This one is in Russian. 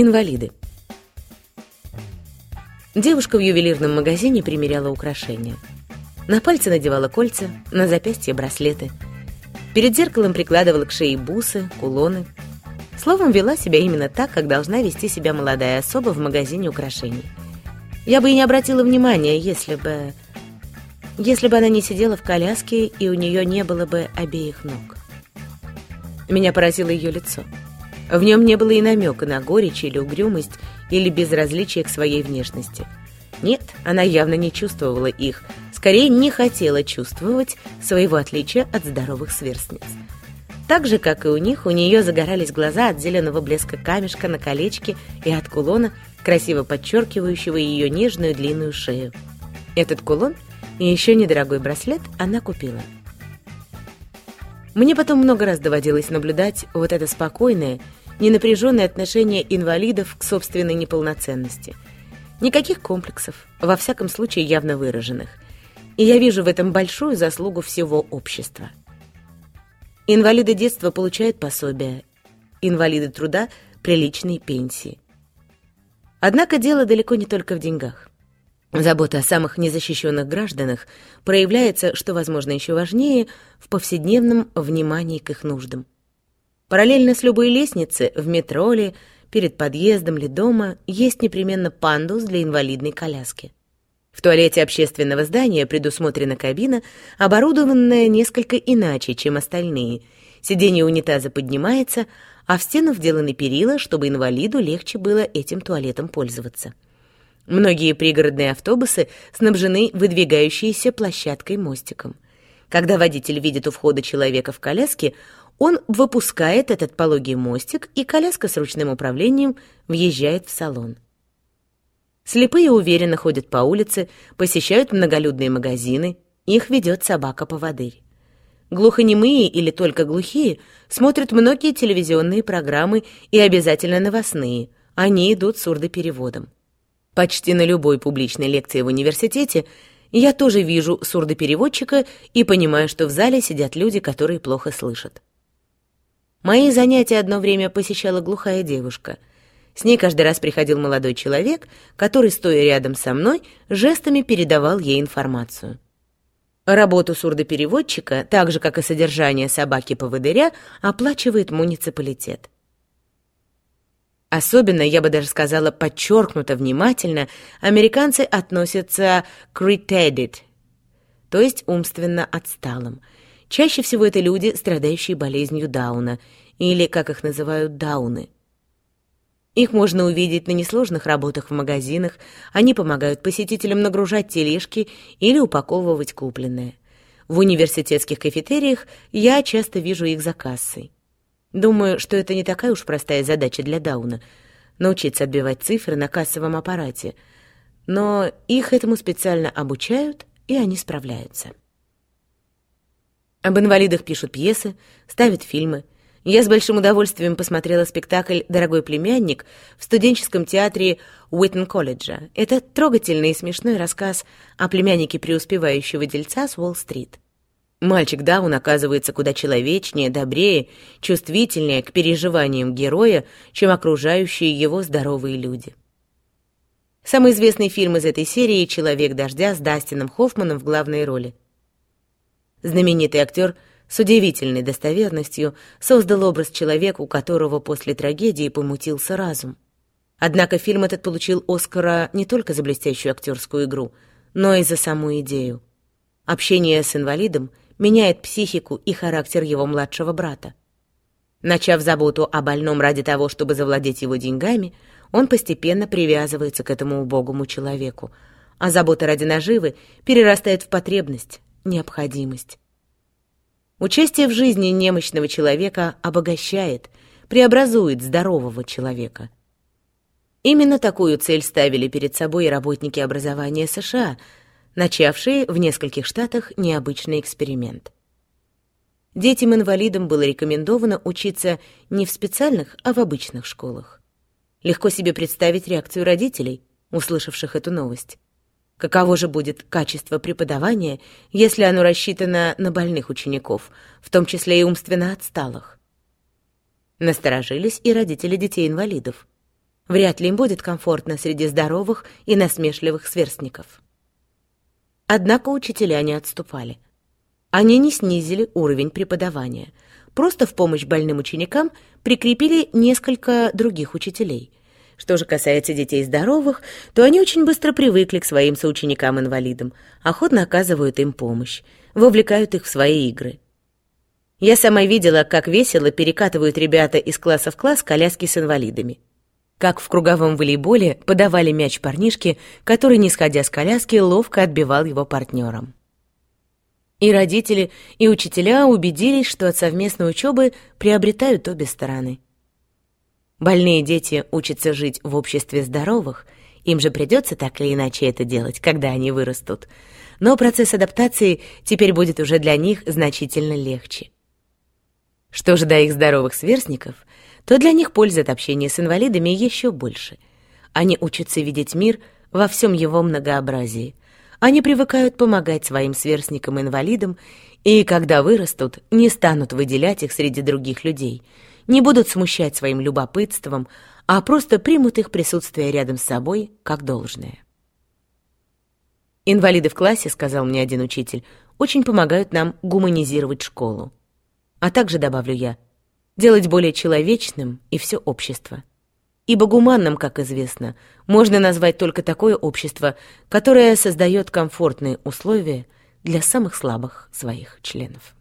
Инвалиды. Девушка в ювелирном магазине примеряла украшения. На пальцы надевала кольца, на запястье браслеты. Перед зеркалом прикладывала к шее бусы, кулоны. Словом, вела себя именно так, как должна вести себя молодая особа в магазине украшений. Я бы и не обратила внимания, если бы... Если бы она не сидела в коляске, и у нее не было бы обеих ног. Меня поразило ее лицо. В нем не было и намека на горечь или угрюмость, или безразличие к своей внешности. Нет, она явно не чувствовала их, скорее не хотела чувствовать своего отличия от здоровых сверстниц. Так же, как и у них, у нее загорались глаза от зеленого блеска камешка на колечке и от кулона, красиво подчеркивающего ее нежную длинную шею. Этот кулон и еще недорогой браслет она купила. Мне потом много раз доводилось наблюдать вот это спокойное, ненапряженное отношение инвалидов к собственной неполноценности. Никаких комплексов, во всяком случае явно выраженных. И я вижу в этом большую заслугу всего общества. Инвалиды детства получают пособия, инвалиды труда – приличные пенсии. Однако дело далеко не только в деньгах. Забота о самых незащищенных гражданах проявляется, что, возможно, еще важнее, в повседневном внимании к их нуждам. Параллельно с любой лестницей, в метро ли, перед подъездом ли дома, есть непременно пандус для инвалидной коляски. В туалете общественного здания предусмотрена кабина, оборудованная несколько иначе, чем остальные. Сиденье унитаза поднимается, а в стену вделаны перила, чтобы инвалиду легче было этим туалетом пользоваться. Многие пригородные автобусы снабжены выдвигающейся площадкой-мостиком. Когда водитель видит у входа человека в коляске, он выпускает этот пологий мостик, и коляска с ручным управлением въезжает в салон. Слепые уверенно ходят по улице, посещают многолюдные магазины, их ведет собака-поводырь. Глухонемые или только глухие смотрят многие телевизионные программы и обязательно новостные, они идут сурдопереводом. Почти на любой публичной лекции в университете я тоже вижу сурдопереводчика и понимаю, что в зале сидят люди, которые плохо слышат. Мои занятия одно время посещала глухая девушка. С ней каждый раз приходил молодой человек, который, стоя рядом со мной, жестами передавал ей информацию. Работу сурдопереводчика, так же, как и содержание собаки-поводыря, оплачивает муниципалитет. Особенно, я бы даже сказала, подчеркнуто внимательно, американцы относятся к retarded, то есть умственно отсталым. Чаще всего это люди, страдающие болезнью Дауна, или, как их называют, дауны. Их можно увидеть на несложных работах в магазинах, они помогают посетителям нагружать тележки или упаковывать купленное. В университетских кафетериях я часто вижу их за кассой. Думаю, что это не такая уж простая задача для Дауна — научиться отбивать цифры на кассовом аппарате. Но их этому специально обучают, и они справляются. Об инвалидах пишут пьесы, ставят фильмы. Я с большим удовольствием посмотрела спектакль «Дорогой племянник» в студенческом театре Уиттон-колледжа. Это трогательный и смешной рассказ о племяннике преуспевающего дельца с Уолл-стрит. Мальчик Даун оказывается куда человечнее, добрее, чувствительнее к переживаниям героя, чем окружающие его здоровые люди. Самый известный фильм из этой серии «Человек дождя» с Дастином Хоффманом в главной роли. Знаменитый актер с удивительной достоверностью создал образ человека, у которого после трагедии помутился разум. Однако фильм этот получил Оскара не только за блестящую актерскую игру, но и за саму идею. Общение с инвалидом — меняет психику и характер его младшего брата. Начав заботу о больном ради того, чтобы завладеть его деньгами, он постепенно привязывается к этому убогому человеку, а забота ради наживы перерастает в потребность, необходимость. Участие в жизни немощного человека обогащает, преобразует здорового человека. Именно такую цель ставили перед собой работники образования США – начавшие в нескольких штатах необычный эксперимент. Детям-инвалидам было рекомендовано учиться не в специальных, а в обычных школах. Легко себе представить реакцию родителей, услышавших эту новость. Каково же будет качество преподавания, если оно рассчитано на больных учеников, в том числе и умственно отсталых? Насторожились и родители детей-инвалидов. Вряд ли им будет комфортно среди здоровых и насмешливых сверстников. Однако учителя не отступали. Они не снизили уровень преподавания, просто в помощь больным ученикам прикрепили несколько других учителей. Что же касается детей здоровых, то они очень быстро привыкли к своим соученикам-инвалидам, охотно оказывают им помощь, вовлекают их в свои игры. Я сама видела, как весело перекатывают ребята из класса в класс коляски с инвалидами как в круговом волейболе подавали мяч парнишке, который, не сходя с коляски, ловко отбивал его партнерам. И родители, и учителя убедились, что от совместной учебы приобретают обе стороны. Больные дети учатся жить в обществе здоровых, им же придется так или иначе это делать, когда они вырастут. Но процесс адаптации теперь будет уже для них значительно легче. Что же до их здоровых сверстников, то для них польза от общения с инвалидами еще больше. Они учатся видеть мир во всем его многообразии. Они привыкают помогать своим сверстникам-инвалидам, и когда вырастут, не станут выделять их среди других людей, не будут смущать своим любопытством, а просто примут их присутствие рядом с собой как должное. Инвалиды в классе, сказал мне один учитель, очень помогают нам гуманизировать школу. А также, добавлю я, делать более человечным и все общество. Ибо гуманным, как известно, можно назвать только такое общество, которое создает комфортные условия для самых слабых своих членов.